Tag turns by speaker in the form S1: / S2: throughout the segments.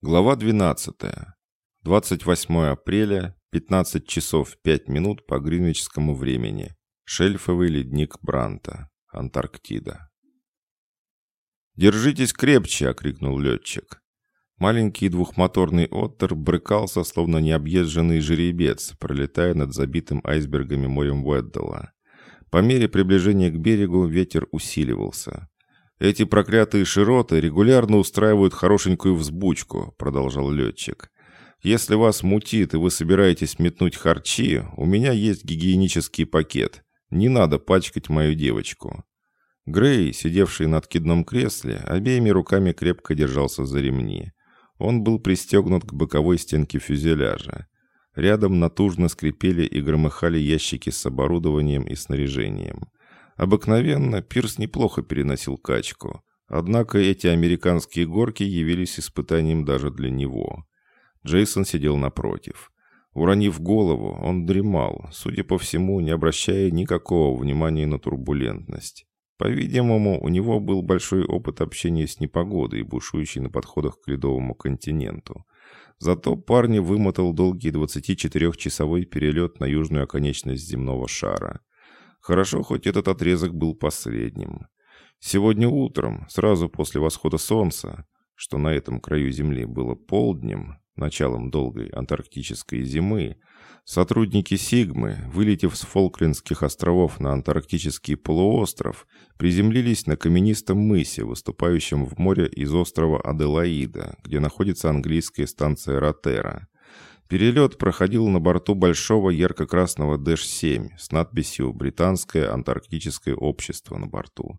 S1: Глава 12. 28 апреля, 15 часов 5 минут по гринвичскому времени. Шельфовый ледник Бранта, Антарктида. «Держитесь крепче!» — окрикнул летчик. Маленький двухмоторный «Оттер» брыкался, словно необъезженный жеребец, пролетая над забитым айсбергами морем Уэддала. По мере приближения к берегу ветер усиливался. «Эти проклятые широты регулярно устраивают хорошенькую взбучку», — продолжал летчик. «Если вас мутит и вы собираетесь метнуть харчи, у меня есть гигиенический пакет. Не надо пачкать мою девочку». Грей, сидевший на откидном кресле, обеими руками крепко держался за ремни. Он был пристегнут к боковой стенке фюзеляжа. Рядом натужно скрипели и громыхали ящики с оборудованием и снаряжением. Обыкновенно Пирс неплохо переносил качку, однако эти американские горки явились испытанием даже для него. Джейсон сидел напротив. Уронив голову, он дремал, судя по всему, не обращая никакого внимания на турбулентность. По-видимому, у него был большой опыт общения с непогодой, бушующей на подходах к ледовому континенту. Зато парня вымотал долгий 24-часовой перелет на южную оконечность земного шара. Хорошо, хоть этот отрезок был последним. Сегодня утром, сразу после восхода солнца, что на этом краю Земли было полднем, началом долгой антарктической зимы, сотрудники Сигмы, вылетев с Фолклендских островов на антарктический полуостров, приземлились на каменистом мысе, выступающем в море из острова Аделаида, где находится английская станция Ротера. Перелет проходил на борту большого ярко-красного Дэш-7 с надписью «Британское антарктическое общество» на борту.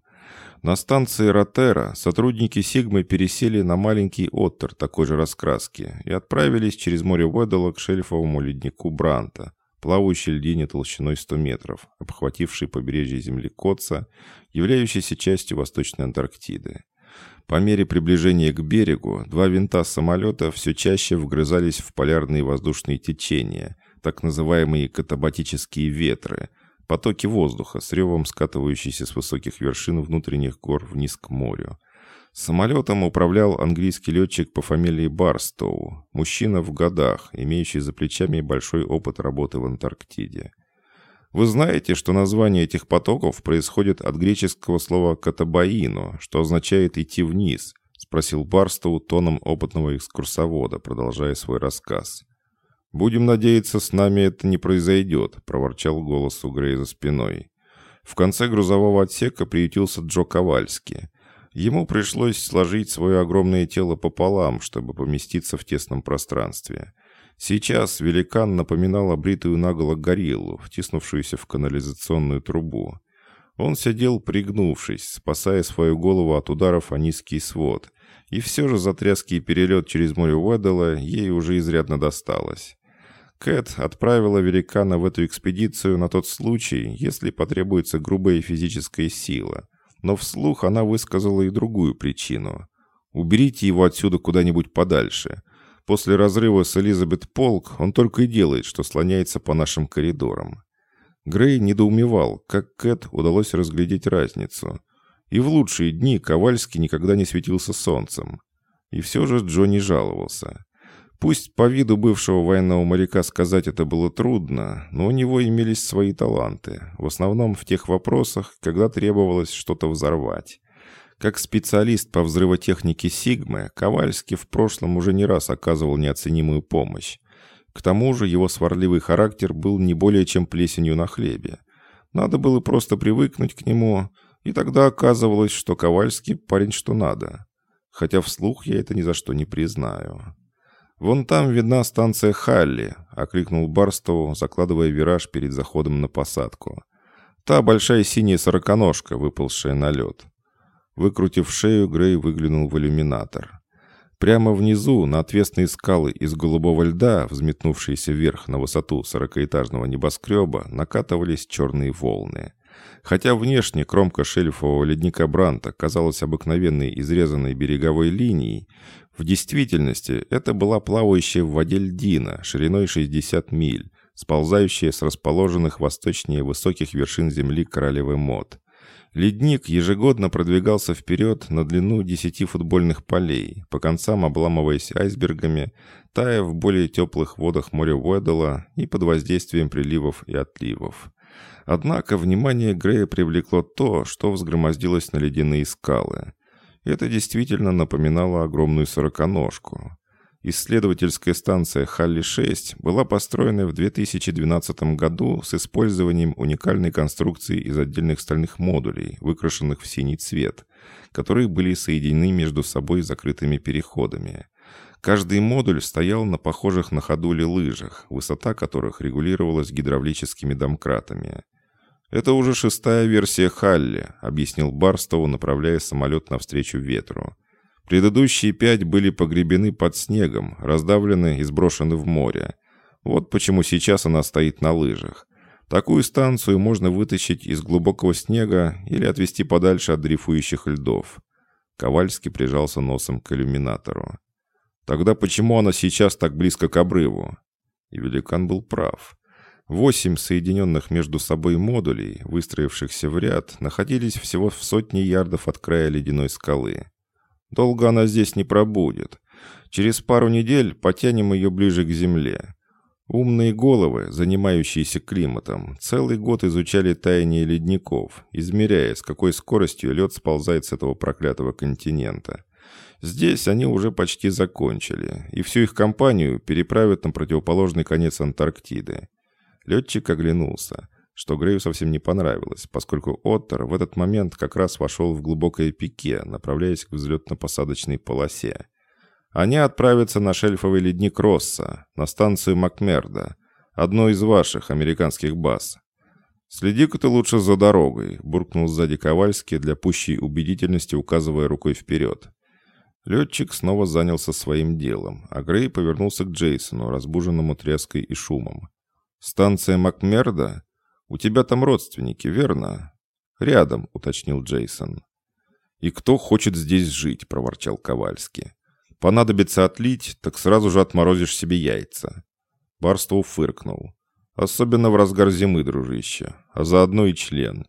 S1: На станции Ротера сотрудники Сигмы пересели на маленький оттер такой же раскраски и отправились через море Уэддала к шельфовому леднику Бранта, плавающей льдине толщиной 100 метров, обхватившей побережье земли Котца, являющейся частью Восточной Антарктиды. По мере приближения к берегу, два винта самолета все чаще вгрызались в полярные воздушные течения, так называемые катабатические ветры, потоки воздуха с ревом скатывающиеся с высоких вершин внутренних гор вниз к морю. Самолетом управлял английский летчик по фамилии Барстоу, мужчина в годах, имеющий за плечами большой опыт работы в Антарктиде. Вы знаете, что название этих потоков происходит от греческого слова «катабаино», что означает «идти вниз», — спросил Барстоу тоном опытного экскурсовода, продолжая свой рассказ. «Будем надеяться, с нами это не произойдет», — проворчал голос у Грей за спиной. В конце грузового отсека приютился Джо Ковальски. Ему пришлось сложить свое огромное тело пополам, чтобы поместиться в тесном пространстве. Сейчас великан напоминал обритую наголо гориллу, втиснувшуюся в канализационную трубу. Он сидел пригнувшись, спасая свою голову от ударов о низкий свод, и все же за тряский перелет через море Уэддала ей уже изрядно досталось. Кэт отправила великана в эту экспедицию на тот случай, если потребуется грубая физическая сила. Но вслух она высказала и другую причину. «Уберите его отсюда куда-нибудь подальше. После разрыва с Элизабет Полк он только и делает, что слоняется по нашим коридорам. Грей недоумевал, как Кэт удалось разглядеть разницу. И в лучшие дни Ковальский никогда не светился солнцем. И все же Джо не жаловался. Пусть по виду бывшего военного моряка сказать это было трудно, но у него имелись свои таланты, в основном в тех вопросах, когда требовалось что-то взорвать. Как специалист по взрывотехнике Сигмы, Ковальский в прошлом уже не раз оказывал неоценимую помощь. К тому же его сварливый характер был не более чем плесенью на хлебе. Надо было просто привыкнуть к нему, и тогда оказывалось, что Ковальский парень что надо. Хотя вслух я это ни за что не признаю. «Вон там видна станция Халли», — окликнул Барстоу, закладывая вираж перед заходом на посадку. «Та большая синяя сороконожка, выползшая на лед. Выкрутив шею, Грей выглянул в иллюминатор. Прямо внизу, на отвесные скалы из голубого льда, взметнувшиеся вверх на высоту сорокаэтажного небоскреба, накатывались черные волны. Хотя внешне кромка шельфового ледника Бранта казалась обыкновенной изрезанной береговой линией, в действительности это была плавающая в воде льдина шириной 60 миль, сползающая с расположенных восточнее высоких вершин земли королевы Мод. Ледник ежегодно продвигался вперед на длину десяти футбольных полей, по концам обламываясь айсбергами, тая в более теплых водах моря Уэддала и под воздействием приливов и отливов. Однако внимание Грея привлекло то, что взгромоздилось на ледяные скалы. Это действительно напоминало огромную сороконожку. Исследовательская станция Халли-6 была построена в 2012 году с использованием уникальной конструкции из отдельных стальных модулей, выкрашенных в синий цвет, которые были соединены между собой закрытыми переходами. Каждый модуль стоял на похожих на ходули лыжах, высота которых регулировалась гидравлическими домкратами. «Это уже шестая версия Халли», — объяснил Барстоу, направляя самолет навстречу ветру. Предыдущие пять были погребены под снегом, раздавлены и сброшены в море. Вот почему сейчас она стоит на лыжах. Такую станцию можно вытащить из глубокого снега или отвести подальше от дрейфующих льдов. Ковальский прижался носом к иллюминатору. Тогда почему она сейчас так близко к обрыву? И великан был прав. Восемь соединенных между собой модулей, выстроившихся в ряд, находились всего в сотне ярдов от края ледяной скалы. Долго она здесь не пробудет. Через пару недель потянем ее ближе к земле. Умные головы, занимающиеся климатом, целый год изучали таяние ледников, измеряя, с какой скоростью лед сползает с этого проклятого континента. Здесь они уже почти закончили, и всю их компанию переправят на противоположный конец Антарктиды. Летчик оглянулся что Грею совсем не понравилось, поскольку Оттер в этот момент как раз вошел в глубокое пике, направляясь к взлетно-посадочной полосе. Они отправятся на шельфовый ледник Росса, на станцию Макмерда, одной из ваших американских баз. «Следи-ка ты лучше за дорогой», — буркнул сзади Ковальский для пущей убедительности, указывая рукой вперед. Летчик снова занялся своим делом, а Грей повернулся к Джейсону, разбуженному тряской и шумом. «Станция Макмерда? «У тебя там родственники, верно?» «Рядом», — уточнил Джейсон. «И кто хочет здесь жить?» — проворчал Ковальский. «Понадобится отлить, так сразу же отморозишь себе яйца». Барстоу фыркнул. «Особенно в разгар зимы, дружище. А заодно и член.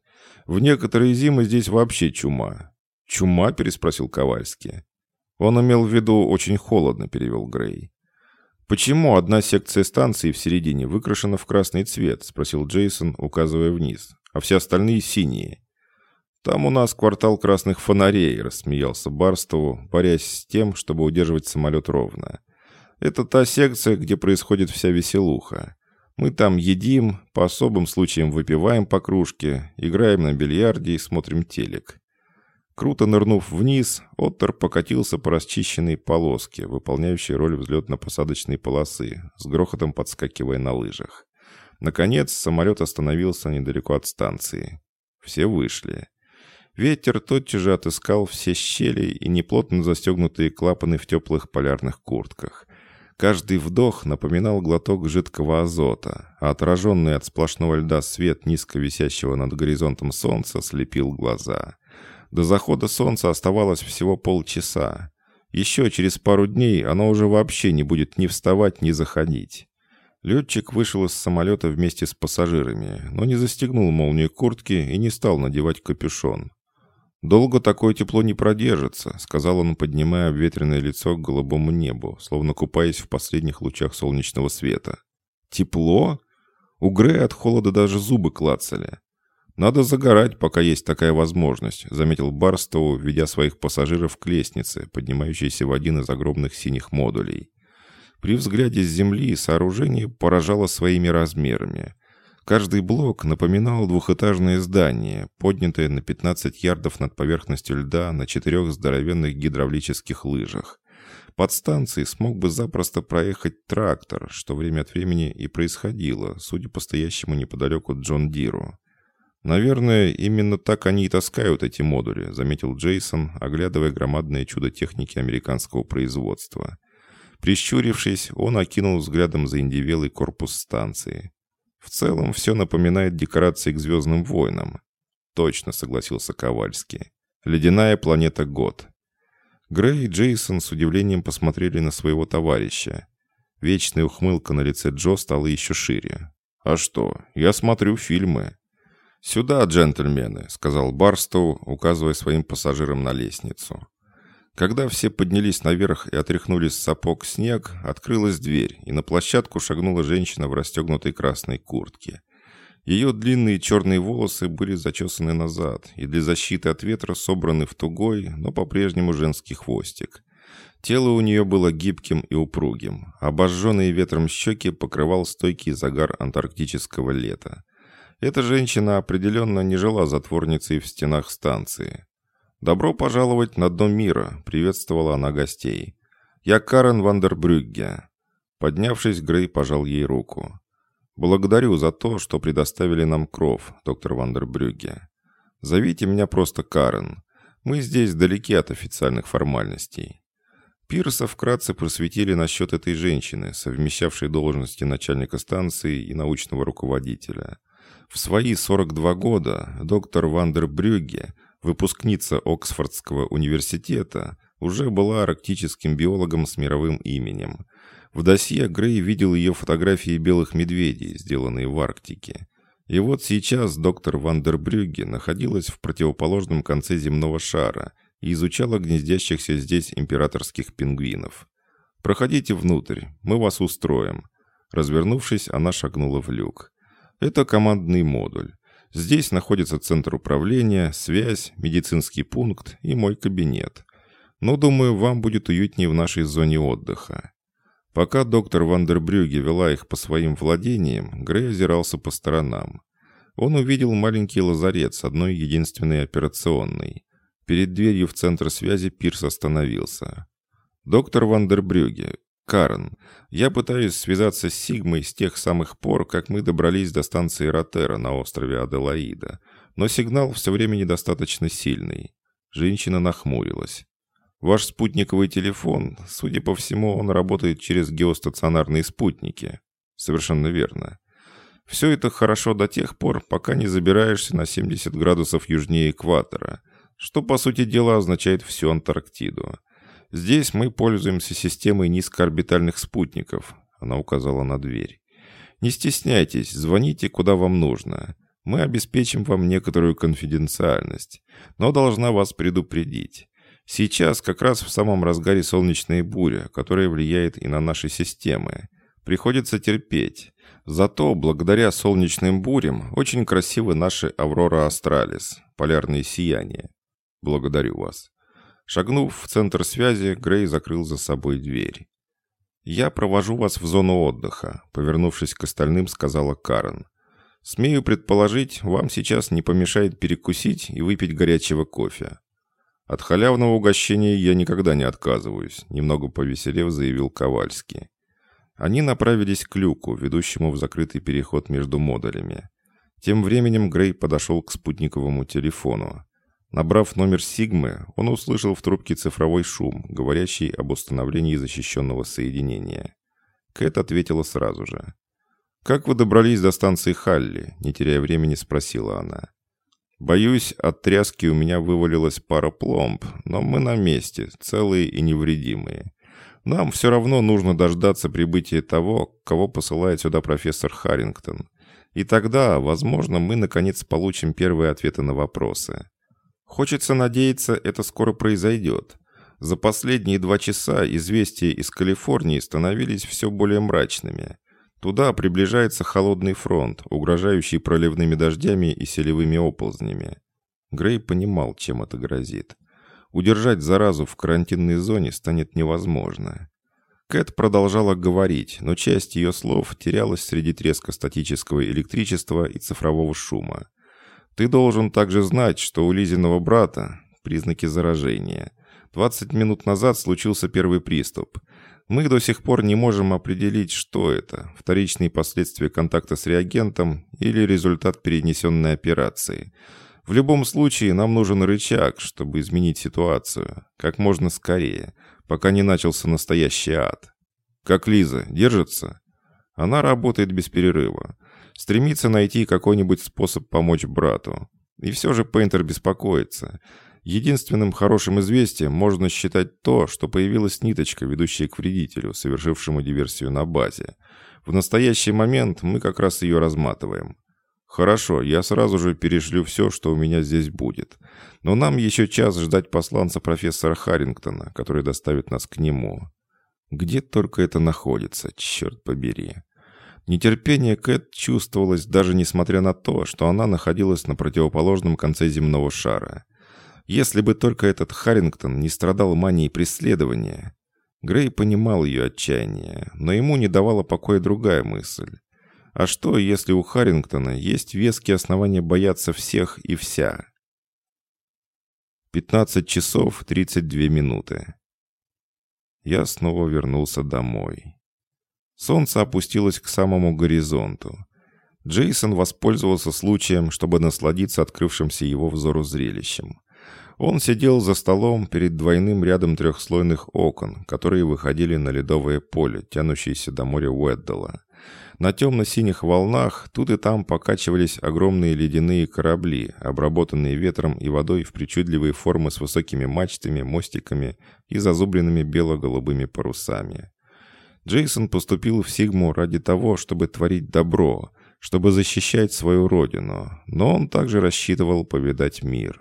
S1: В некоторые зимы здесь вообще чума». «Чума?» — переспросил Ковальский. «Он имел в виду очень холодно», — перевел Грей. «Почему одна секция станции в середине выкрашена в красный цвет?» — спросил Джейсон, указывая вниз. «А все остальные синие». «Там у нас квартал красных фонарей», — рассмеялся Барстову, борясь с тем, чтобы удерживать самолет ровно. «Это та секция, где происходит вся веселуха. Мы там едим, по особым случаям выпиваем по кружке, играем на бильярде и смотрим телек. Круто нырнув вниз, Оттер покатился по расчищенной полоске, выполняющей роль взлетно-посадочной полосы, с грохотом подскакивая на лыжах. Наконец, самолет остановился недалеко от станции. Все вышли. Ветер тотчас же отыскал все щели и неплотно застегнутые клапаны в теплых полярных куртках. Каждый вдох напоминал глоток жидкого азота, а отраженный от сплошного льда свет низко висящего над горизонтом солнца слепил глаза. До захода солнца оставалось всего полчаса. Еще через пару дней оно уже вообще не будет ни вставать, ни заходить. Летчик вышел из самолета вместе с пассажирами, но не застегнул молнию куртки и не стал надевать капюшон. «Долго такое тепло не продержится», — сказал он, поднимая обветренное лицо к голубому небу, словно купаясь в последних лучах солнечного света. «Тепло?» У Грея от холода даже зубы клацали. «Надо загорать, пока есть такая возможность», — заметил Барстоу, ведя своих пассажиров к лестнице, поднимающейся в один из огромных синих модулей. При взгляде с земли сооружение поражало своими размерами. Каждый блок напоминал двухэтажное здание, поднятое на 15 ярдов над поверхностью льда на четырех здоровенных гидравлических лыжах. Под станцией смог бы запросто проехать трактор, что время от времени и происходило, судя по стоящему неподалеку Джон Диру. «Наверное, именно так они и таскают эти модули», заметил Джейсон, оглядывая громадное чудо техники американского производства. Прищурившись, он окинул взглядом заиндевелый корпус станции. В целом, все напоминает декорации к «Звездным войнам». «Точно», — согласился Ковальский. «Ледяная планета Год». Грей и Джейсон с удивлением посмотрели на своего товарища. Вечная ухмылка на лице Джо стала еще шире. «А что? Я смотрю фильмы». «Сюда, джентльмены», — сказал Барстоу, указывая своим пассажирам на лестницу. Когда все поднялись наверх и отряхнули с сапог снег, открылась дверь, и на площадку шагнула женщина в расстегнутой красной куртке. Ее длинные черные волосы были зачесаны назад и для защиты от ветра собраны в тугой, но по-прежнему женский хвостик. Тело у нее было гибким и упругим. Обожженные ветром щеки покрывал стойкий загар антарктического лета. Эта женщина определенно не жила затворницей в стенах станции. «Добро пожаловать на дно мира», — приветствовала она гостей. «Я Карен Вандербрюгге». Поднявшись, Грей пожал ей руку. «Благодарю за то, что предоставили нам кров, доктор Вандербрюгге. Зовите меня просто Карен. Мы здесь далеки от официальных формальностей». Пирса вкратце просветили насчет этой женщины, совмещавшей должности начальника станции и научного руководителя. В свои 42 года доктор Вандербрюгге – выпускница Оксфордского университета, уже была арктическим биологом с мировым именем. В досье Грей видел ее фотографии белых медведей, сделанные в Арктике. И вот сейчас доктор Вандербрюгге находилась в противоположном конце земного шара и изучала гнездящихся здесь императорских пингвинов. «Проходите внутрь, мы вас устроим». Развернувшись, она шагнула в люк. «Это командный модуль. Здесь находится центр управления, связь, медицинский пункт и мой кабинет. Но, думаю, вам будет уютнее в нашей зоне отдыха. Пока доктор Вандербрюге вела их по своим владениям, Грей озирался по сторонам. Он увидел маленький лазарет с одной единственной операционной. Перед дверью в центр связи Пирс остановился. «Доктор Вандербрюге, Карен, я пытаюсь связаться с Сигмой с тех самых пор, как мы добрались до станции Ротера на острове Аделаида, но сигнал все время недостаточно сильный. Женщина нахмурилась. Ваш спутниковый телефон, судя по всему, он работает через геостационарные спутники. Совершенно верно. Все это хорошо до тех пор, пока не забираешься на 70 градусов южнее экватора, что, по сути дела, означает всю Антарктиду. Здесь мы пользуемся системой низкоорбитальных спутников», она указала на дверь. «Не стесняйтесь, звоните, куда вам нужно. Мы обеспечим вам некоторую конфиденциальность, но должна вас предупредить. Сейчас как раз в самом разгаре солнечная буря, которая влияет и на наши системы. Приходится терпеть. Зато благодаря солнечным бурям очень красивы наши Аврора Астралис, полярные сияния. Благодарю вас. Шагнув в центр связи, Грей закрыл за собой дверь. «Я провожу вас в зону отдыха», — повернувшись к остальным, сказала Карен. «Смею предположить, вам сейчас не помешает перекусить и выпить горячего кофе». «От халявного угощения я никогда не отказываюсь», — немного повеселев заявил Ковальский. Они направились к люку, ведущему в закрытый переход между модулями. Тем временем Грей подошел к спутниковому телефону. Набрав номер Сигмы, он услышал в трубке цифровой шум, говорящий об установлении защищенного соединения. Кэт ответила сразу же. «Как вы добрались до станции Халли?» – не теряя времени, спросила она. «Боюсь, от тряски у меня вывалилась пара пломб, но мы на месте, целые и невредимые. Нам все равно нужно дождаться прибытия того, кого посылает сюда профессор Харрингтон. И тогда, возможно, мы наконец получим первые ответы на вопросы». Хочется надеяться, это скоро произойдет. За последние два часа известия из Калифорнии становились все более мрачными. Туда приближается холодный фронт, угрожающий проливными дождями и селевыми оползнями. Грей понимал, чем это грозит. Удержать заразу в карантинной зоне станет невозможно. Кэт продолжала говорить, но часть ее слов терялась среди треска статического электричества и цифрового шума. Ты должен также знать, что у Лизиного брата признаки заражения. 20 минут назад случился первый приступ. Мы до сих пор не можем определить, что это – вторичные последствия контакта с реагентом или результат перенесенной операции. В любом случае, нам нужен рычаг, чтобы изменить ситуацию. Как можно скорее, пока не начался настоящий ад. Как Лиза, держится? Она работает без перерыва. Стремится найти какой-нибудь способ помочь брату. И все же Пейнтер беспокоится. Единственным хорошим известием можно считать то, что появилась ниточка, ведущая к вредителю, совершившему диверсию на базе. В настоящий момент мы как раз ее разматываем. «Хорошо, я сразу же перешлю все, что у меня здесь будет. Но нам еще час ждать посланца профессора Харрингтона, который доставит нас к нему. Где только это находится, черт побери». Нетерпение Кэт чувствовалось даже несмотря на то, что она находилась на противоположном конце земного шара. Если бы только этот Харрингтон не страдал манией преследования. Грей понимал ее отчаяние, но ему не давала покоя другая мысль. А что, если у Харрингтона есть веские основания бояться всех и вся? 15 часов 32 минуты. Я снова вернулся домой. Солнце опустилось к самому горизонту. Джейсон воспользовался случаем, чтобы насладиться открывшимся его взору зрелищем. Он сидел за столом перед двойным рядом трехслойных окон, которые выходили на ледовое поле, тянущееся до моря Уэддала. На темно-синих волнах тут и там покачивались огромные ледяные корабли, обработанные ветром и водой в причудливые формы с высокими мачтами, мостиками и зазубренными бело-голубыми парусами. Джейсон поступил в Сигму ради того, чтобы творить добро, чтобы защищать свою родину, но он также рассчитывал повидать мир.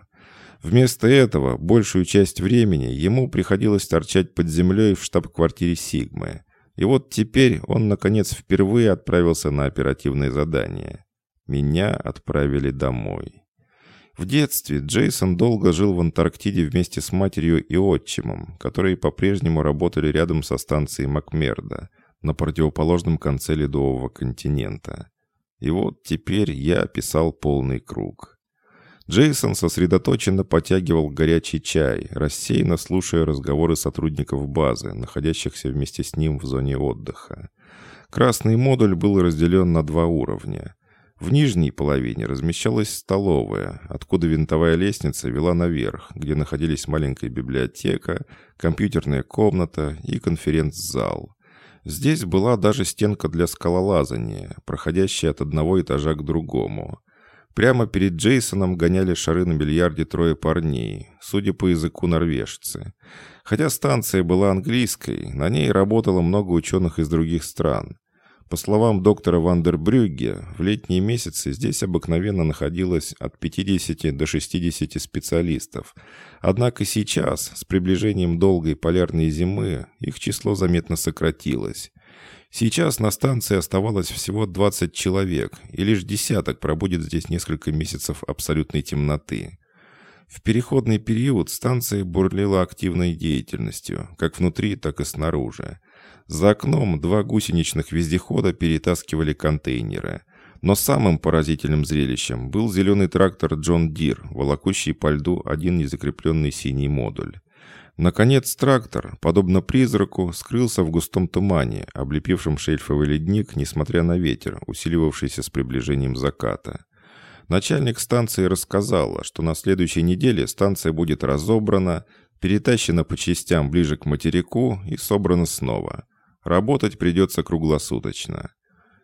S1: Вместо этого большую часть времени ему приходилось торчать под землей в штаб-квартире Сигмы. И вот теперь он, наконец, впервые отправился на оперативное задание. Меня отправили домой. В детстве Джейсон долго жил в Антарктиде вместе с матерью и отчимом, которые по-прежнему работали рядом со станцией Макмерда, на противоположном конце ледового континента. И вот теперь я писал полный круг. Джейсон сосредоточенно потягивал горячий чай, рассеянно слушая разговоры сотрудников базы, находящихся вместе с ним в зоне отдыха. Красный модуль был разделен на два уровня. В нижней половине размещалась столовая, откуда винтовая лестница вела наверх, где находились маленькая библиотека, компьютерная комната и конференц-зал. Здесь была даже стенка для скалолазания, проходящая от одного этажа к другому. Прямо перед Джейсоном гоняли шары на бильярде трое парней, судя по языку норвежцы. Хотя станция была английской, на ней работало много ученых из других стран. По словам доктора Вандербрюгге, в летние месяцы здесь обыкновенно находилось от 50 до 60 специалистов. Однако сейчас, с приближением долгой полярной зимы, их число заметно сократилось. Сейчас на станции оставалось всего 20 человек, и лишь десяток пробудет здесь несколько месяцев абсолютной темноты. В переходный период станция бурлила активной деятельностью, как внутри, так и снаружи. За окном два гусеничных вездехода перетаскивали контейнеры. Но самым поразительным зрелищем был зеленый трактор «Джон Дир», волокущий по льду один незакрепленный синий модуль. Наконец трактор, подобно призраку, скрылся в густом тумане, облепившем шельфовый ледник, несмотря на ветер, усиливавшийся с приближением заката. Начальник станции рассказала, что на следующей неделе станция будет разобрана, перетащена по частям ближе к материку и собрана снова. Работать придется круглосуточно.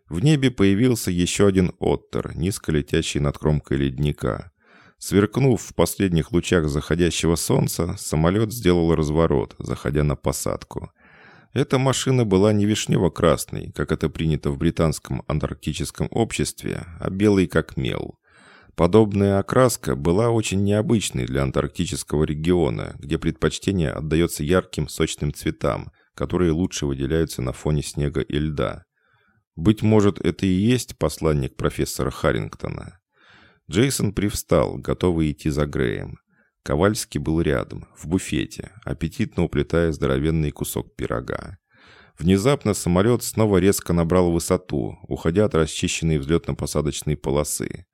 S1: В небе появился еще один оттер, низко летящий над кромкой ледника. Сверкнув в последних лучах заходящего солнца, самолет сделал разворот, заходя на посадку. Эта машина была не вишнево-красной, как это принято в британском антарктическом обществе, а белой как мел. Подобная окраска была очень необычной для антарктического региона, где предпочтение отдается ярким сочным цветам, которые лучше выделяются на фоне снега и льда. Быть может, это и есть посланник профессора Харрингтона. Джейсон привстал, готовый идти за Греем. Ковальский был рядом, в буфете, аппетитно уплетая здоровенный кусок пирога. Внезапно самолет снова резко набрал высоту, уходя от расчищенной взлетно-посадочной полосы.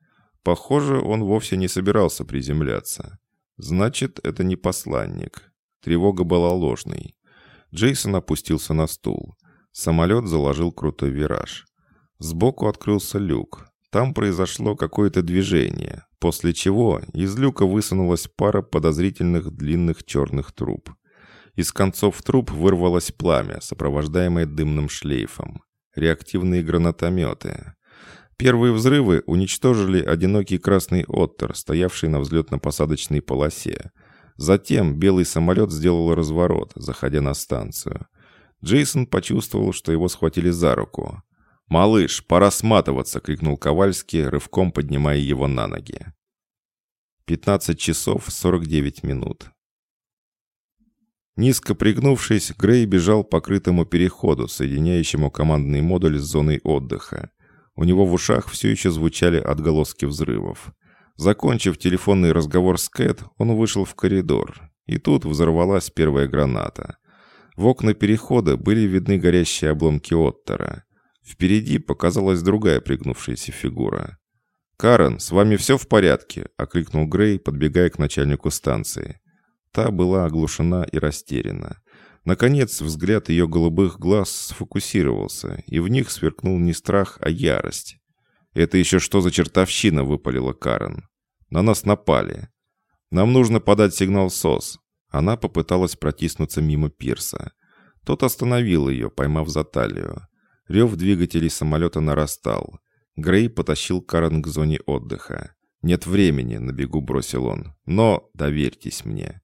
S1: Похоже, он вовсе не собирался приземляться. Значит, это не посланник. Тревога была ложной. Джейсон опустился на стул. Самолет заложил крутой вираж. Сбоку открылся люк. Там произошло какое-то движение, после чего из люка высунулась пара подозрительных длинных черных труб. Из концов труб вырвалось пламя, сопровождаемое дымным шлейфом. Реактивные гранатометы. Первые взрывы уничтожили одинокий красный оттер, стоявший на взлетно-посадочной полосе. Затем белый самолет сделал разворот, заходя на станцию. Джейсон почувствовал, что его схватили за руку. «Малыш, пора сматываться!» — крикнул Ковальский, рывком поднимая его на ноги. 15 часов 49 минут. Низко пригнувшись, Грей бежал по крытому переходу, соединяющему командный модуль с зоной отдыха. У него в ушах все еще звучали отголоски взрывов. Закончив телефонный разговор с Кэт, он вышел в коридор. И тут взорвалась первая граната. В окна перехода были видны горящие обломки Оттера. Впереди показалась другая пригнувшаяся фигура. «Карен, с вами все в порядке?» — окликнул Грей, подбегая к начальнику станции. Та была оглушена и растеряна. Наконец, взгляд ее голубых глаз сфокусировался, и в них сверкнул не страх, а ярость. «Это еще что за чертовщина?» — выпалила Карен. «На нас напали. Нам нужно подать сигнал СОС». Она попыталась протиснуться мимо пирса. Тот остановил ее, поймав за талию. Рев двигателей самолета нарастал. Грей потащил Карен к зоне отдыха. «Нет времени», — на бегу бросил он. «Но доверьтесь мне».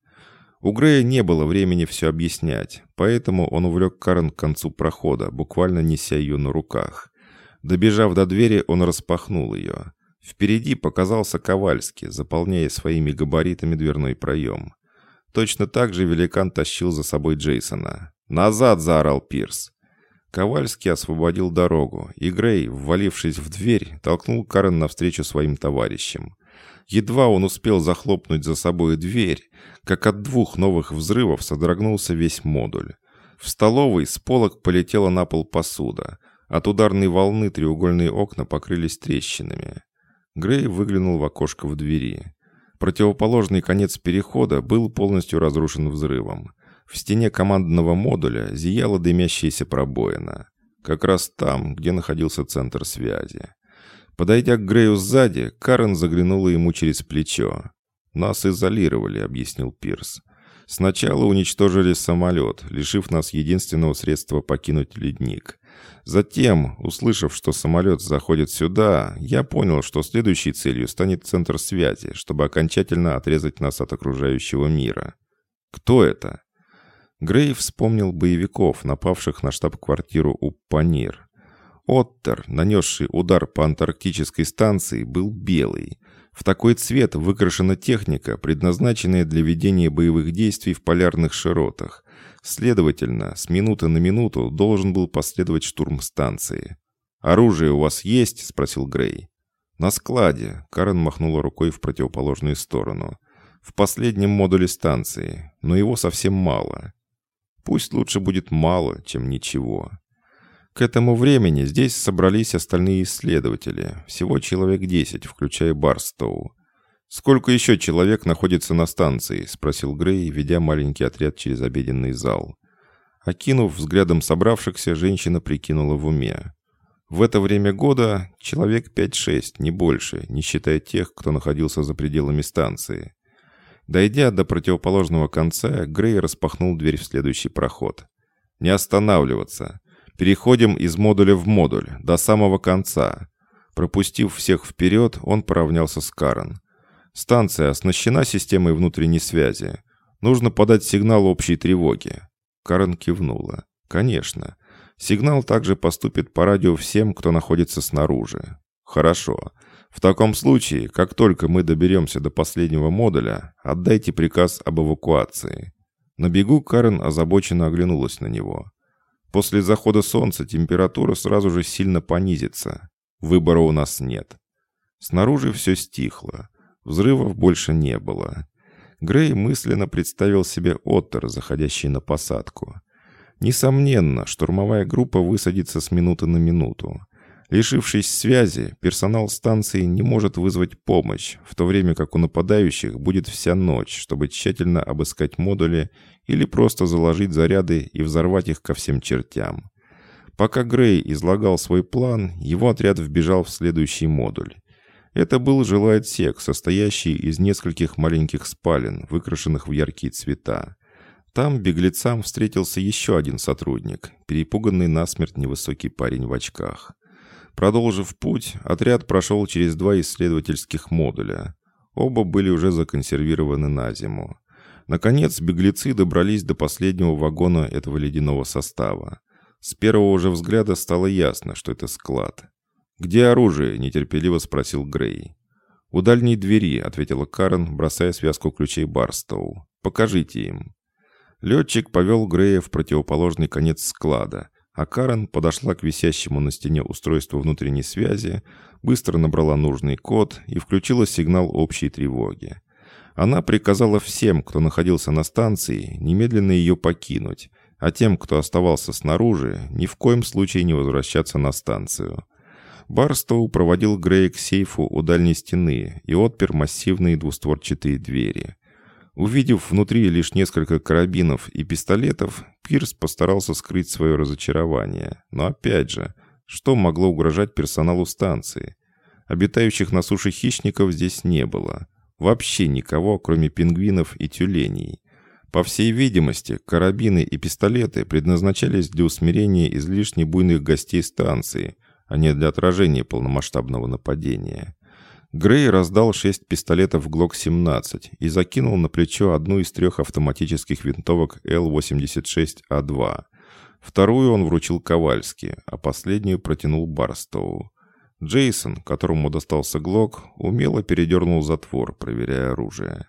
S1: У Грея не было времени все объяснять, поэтому он увлек Карен к концу прохода, буквально неся ее на руках. Добежав до двери, он распахнул ее. Впереди показался Ковальский, заполняя своими габаритами дверной проем. Точно так же великан тащил за собой Джейсона. «Назад!» – заорал Пирс. Ковальский освободил дорогу, и Грей, ввалившись в дверь, толкнул Карен навстречу своим товарищам. Едва он успел захлопнуть за собой дверь, как от двух новых взрывов содрогнулся весь модуль. В столовой с полок полетела на пол посуда. От ударной волны треугольные окна покрылись трещинами. Грей выглянул в окошко в двери. Противоположный конец перехода был полностью разрушен взрывом. В стене командного модуля зияла дымящаяся пробоина. Как раз там, где находился центр связи. Подойдя к Грею сзади, Карен заглянула ему через плечо. «Нас изолировали», — объяснил Пирс. «Сначала уничтожили самолет, лишив нас единственного средства покинуть ледник. Затем, услышав, что самолет заходит сюда, я понял, что следующей целью станет центр связи, чтобы окончательно отрезать нас от окружающего мира. Кто это?» Грей вспомнил боевиков, напавших на штаб-квартиру у Панир. Оттер, нанесший удар по антарктической станции, был белый. В такой цвет выкрашена техника, предназначенная для ведения боевых действий в полярных широтах. Следовательно, с минуты на минуту должен был последовать штурм станции. «Оружие у вас есть?» – спросил Грей. «На складе», – Карен махнула рукой в противоположную сторону. «В последнем модуле станции, но его совсем мало. Пусть лучше будет мало, чем ничего». К этому времени здесь собрались остальные исследователи, всего человек 10, включая Барстоу. «Сколько еще человек находится на станции?» – спросил Грей, ведя маленький отряд через обеденный зал. Окинув взглядом собравшихся, женщина прикинула в уме. В это время года человек 5-6, не больше, не считая тех, кто находился за пределами станции. Дойдя до противоположного конца, Грей распахнул дверь в следующий проход. «Не останавливаться!» Переходим из модуля в модуль, до самого конца. Пропустив всех вперед, он поравнялся с Карен. Станция оснащена системой внутренней связи. Нужно подать сигнал общей тревоги. Карен кивнула. Конечно. Сигнал также поступит по радио всем, кто находится снаружи. Хорошо. В таком случае, как только мы доберемся до последнего модуля, отдайте приказ об эвакуации. На бегу Карен озабоченно оглянулась на него. После захода солнца температура сразу же сильно понизится. Выбора у нас нет. Снаружи все стихло. Взрывов больше не было. Грей мысленно представил себе Оттер, заходящий на посадку. Несомненно, штурмовая группа высадится с минуты на минуту. Лишившись связи, персонал станции не может вызвать помощь, в то время как у нападающих будет вся ночь, чтобы тщательно обыскать модули или просто заложить заряды и взорвать их ко всем чертям. Пока Грей излагал свой план, его отряд вбежал в следующий модуль. Это был жилой отсек, состоящий из нескольких маленьких спален, выкрашенных в яркие цвета. Там беглецам встретился еще один сотрудник, перепуганный насмерть невысокий парень в очках. Продолжив путь, отряд прошел через два исследовательских модуля. Оба были уже законсервированы на зиму. Наконец, беглецы добрались до последнего вагона этого ледяного состава. С первого же взгляда стало ясно, что это склад. «Где оружие?» – нетерпеливо спросил Грей. «У дальней двери», – ответила Карен, бросая связку ключей Барстоу. «Покажите им». Летчик повел Грея в противоположный конец склада, а Карен подошла к висящему на стене устройству внутренней связи, быстро набрала нужный код и включила сигнал общей тревоги. Она приказала всем, кто находился на станции, немедленно ее покинуть, а тем, кто оставался снаружи, ни в коем случае не возвращаться на станцию. Барстоу проводил Грея к сейфу у дальней стены и отпер массивные двустворчатые двери. Увидев внутри лишь несколько карабинов и пистолетов, Пирс постарался скрыть свое разочарование. Но опять же, что могло угрожать персоналу станции? Обитающих на суше хищников здесь не было. Вообще никого, кроме пингвинов и тюленей. По всей видимости, карабины и пистолеты предназначались для усмирения излишне буйных гостей станции, а не для отражения полномасштабного нападения. Грей раздал шесть пистолетов ГЛОК-17 и закинул на плечо одну из трех автоматических винтовок Л-86А2. Вторую он вручил Ковальски, а последнюю протянул Барстоу. Джейсон, которому достался ГЛОК, умело передернул затвор, проверяя оружие.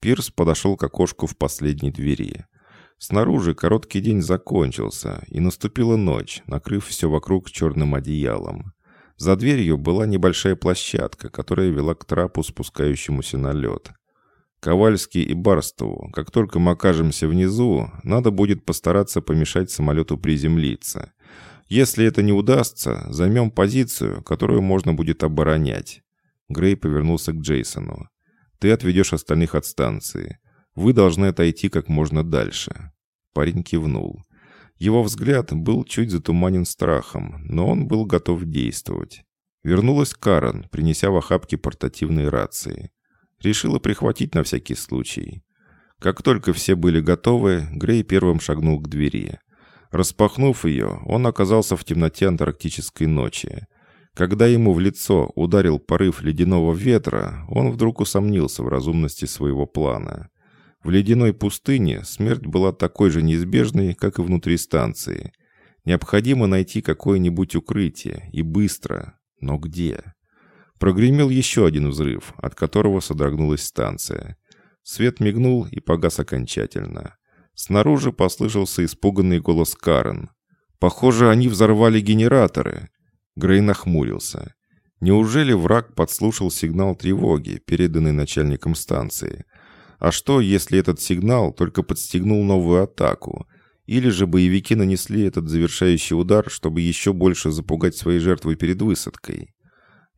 S1: Пирс подошел к окошку в последней двери. Снаружи короткий день закончился, и наступила ночь, накрыв все вокруг черным одеялом. За дверью была небольшая площадка, которая вела к трапу, спускающемуся на лед. Ковальский и Барстову, как только мы окажемся внизу, надо будет постараться помешать самолету приземлиться. Если это не удастся, займем позицию, которую можно будет оборонять. Грей повернулся к Джейсону. Ты отведешь остальных от станции. Вы должны отойти как можно дальше». Парень кивнул. Его взгляд был чуть затуманен страхом, но он был готов действовать. Вернулась Карен, принеся в охапке портативные рации. Решила прихватить на всякий случай. Как только все были готовы, Грей первым шагнул к двери. Распахнув ее, он оказался в темноте антарктической ночи. Когда ему в лицо ударил порыв ледяного ветра, он вдруг усомнился в разумности своего плана. В ледяной пустыне смерть была такой же неизбежной, как и внутри станции. Необходимо найти какое-нибудь укрытие, и быстро. Но где? Прогремел еще один взрыв, от которого содрогнулась станция. Свет мигнул и погас окончательно. Снаружи послышался испуганный голос Карен. «Похоже, они взорвали генераторы!» Грей нахмурился. Неужели враг подслушал сигнал тревоги, переданный начальником станции? А что, если этот сигнал только подстегнул новую атаку? Или же боевики нанесли этот завершающий удар, чтобы еще больше запугать свои жертвы перед высадкой?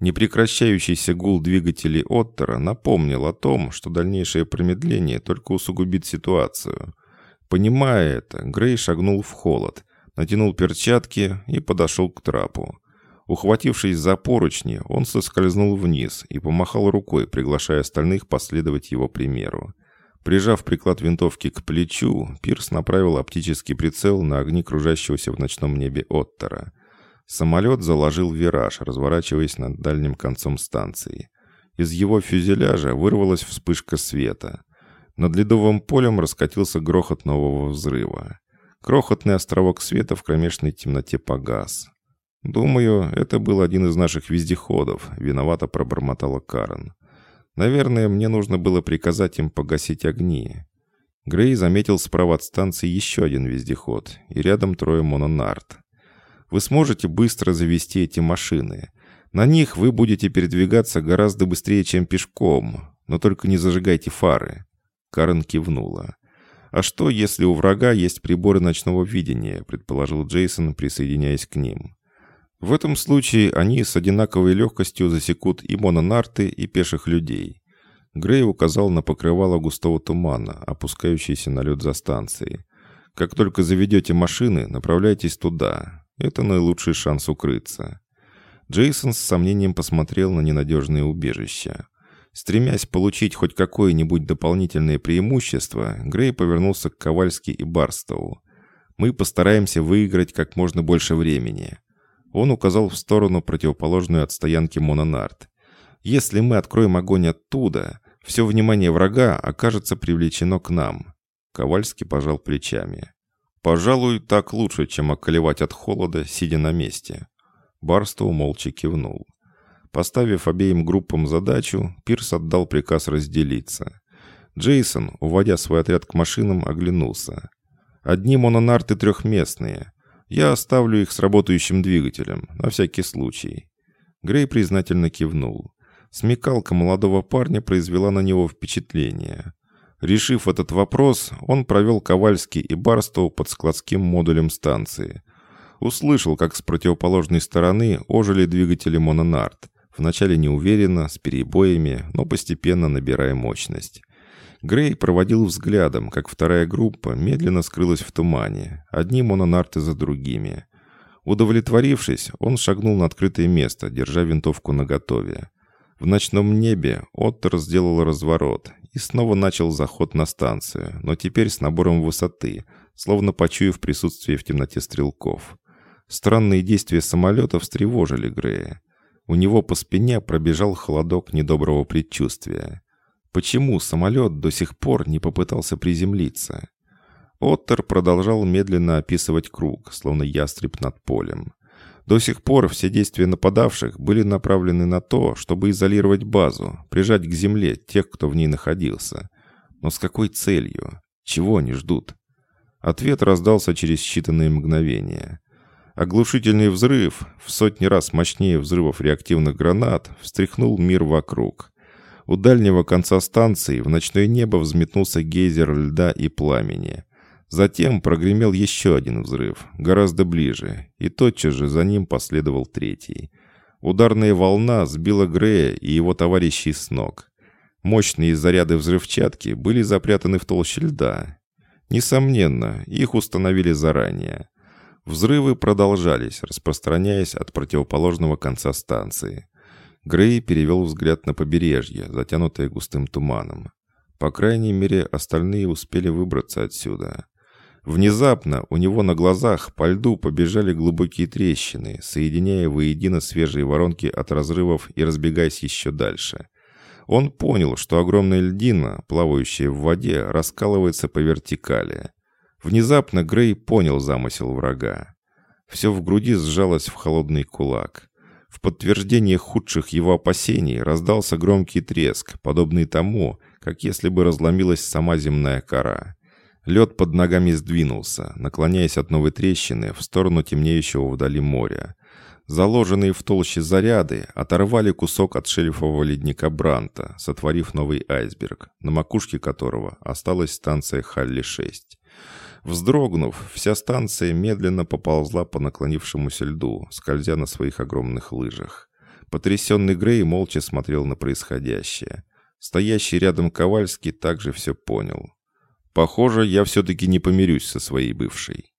S1: Непрекращающийся гул двигателей Оттера напомнил о том, что дальнейшее промедление только усугубит ситуацию. Понимая это, Грей шагнул в холод, натянул перчатки и подошел к трапу. Ухватившись за поручни, он соскользнул вниз и помахал рукой, приглашая остальных последовать его примеру. Прижав приклад винтовки к плечу, Пирс направил оптический прицел на огни кружащегося в ночном небе Оттера. Самолет заложил вираж, разворачиваясь над дальним концом станции. Из его фюзеляжа вырвалась вспышка света. Над ледовым полем раскатился грохот нового взрыва. Крохотный островок света в кромешной темноте погас. «Думаю, это был один из наших вездеходов», — виновато пробормотала Карен. «Наверное, мне нужно было приказать им погасить огни». Грей заметил справа от станции еще один вездеход, и рядом трое мононарт. «Вы сможете быстро завести эти машины. На них вы будете передвигаться гораздо быстрее, чем пешком, но только не зажигайте фары». Карен кивнула. «А что, если у врага есть приборы ночного видения?» – предположил Джейсон, присоединяясь к ним. В этом случае они с одинаковой легкостью засекут и мононарты, и пеших людей. Грей указал на покрывало густого тумана, опускающийся на лед за станцией. Как только заведете машины, направляйтесь туда. Это наилучший шанс укрыться. Джейсон с сомнением посмотрел на ненадежное убежище. Стремясь получить хоть какое-нибудь дополнительное преимущество, Грей повернулся к Ковальски и Барстоу. «Мы постараемся выиграть как можно больше времени. Он указал в сторону, противоположную от стоянки Мононарт. «Если мы откроем огонь оттуда, все внимание врага окажется привлечено к нам». Ковальский пожал плечами. «Пожалуй, так лучше, чем околевать от холода, сидя на месте». Барстоу молча кивнул. Поставив обеим группам задачу, Пирс отдал приказ разделиться. Джейсон, уводя свой отряд к машинам, оглянулся. «Одни мононарты трехместные. Я оставлю их с работающим двигателем, на всякий случай». Грей признательно кивнул. Смекалка молодого парня произвела на него впечатление. Решив этот вопрос, он провел Ковальский и Барстоу под складским модулем станции. Услышал, как с противоположной стороны ожили двигатели мононарт. Вначале неуверенно, с перебоями, но постепенно набирая мощность. Грей проводил взглядом, как вторая группа медленно скрылась в тумане, одни мононарты за другими. Удовлетворившись, он шагнул на открытое место, держа винтовку наготове. В ночном небе Оттер сделал разворот и снова начал заход на станцию, но теперь с набором высоты, словно почуяв присутствие в темноте стрелков. Странные действия самолета встревожили Грея. У него по спине пробежал холодок недоброго предчувствия. Почему самолет до сих пор не попытался приземлиться? Оттер продолжал медленно описывать круг, словно ястреб над полем. До сих пор все действия нападавших были направлены на то, чтобы изолировать базу, прижать к земле тех, кто в ней находился. Но с какой целью? Чего они ждут? Ответ раздался через считанные мгновения. Оглушительный взрыв, в сотни раз мощнее взрывов реактивных гранат, встряхнул мир вокруг. У дальнего конца станции в ночное небо взметнулся гейзер льда и пламени. Затем прогремел еще один взрыв, гораздо ближе, и тотчас же за ним последовал третий. Ударная волна сбила Грея и его товарищей с ног. Мощные заряды взрывчатки были запрятаны в толще льда. Несомненно, их установили заранее. Взрывы продолжались, распространяясь от противоположного конца станции. Грей перевел взгляд на побережье, затянутое густым туманом. По крайней мере, остальные успели выбраться отсюда. Внезапно у него на глазах по льду побежали глубокие трещины, соединяя воедино свежие воронки от разрывов и разбегаясь еще дальше. Он понял, что огромная льдина, плавающая в воде, раскалывается по вертикали. Внезапно Грей понял замысел врага. Все в груди сжалось в холодный кулак. В подтверждение худших его опасений раздался громкий треск, подобный тому, как если бы разломилась сама земная кора. Лед под ногами сдвинулся, наклоняясь от новой трещины в сторону темнеющего вдали моря. Заложенные в толще заряды оторвали кусок от шельфового ледника Бранта, сотворив новый айсберг, на макушке которого осталась станция Халли-6. Вздрогнув, вся станция медленно поползла по наклонившемуся льду, скользя на своих огромных лыжах. Потрясенный Грей молча смотрел на происходящее. Стоящий рядом Ковальский также все понял. «Похоже, я все-таки не помирюсь со своей бывшей».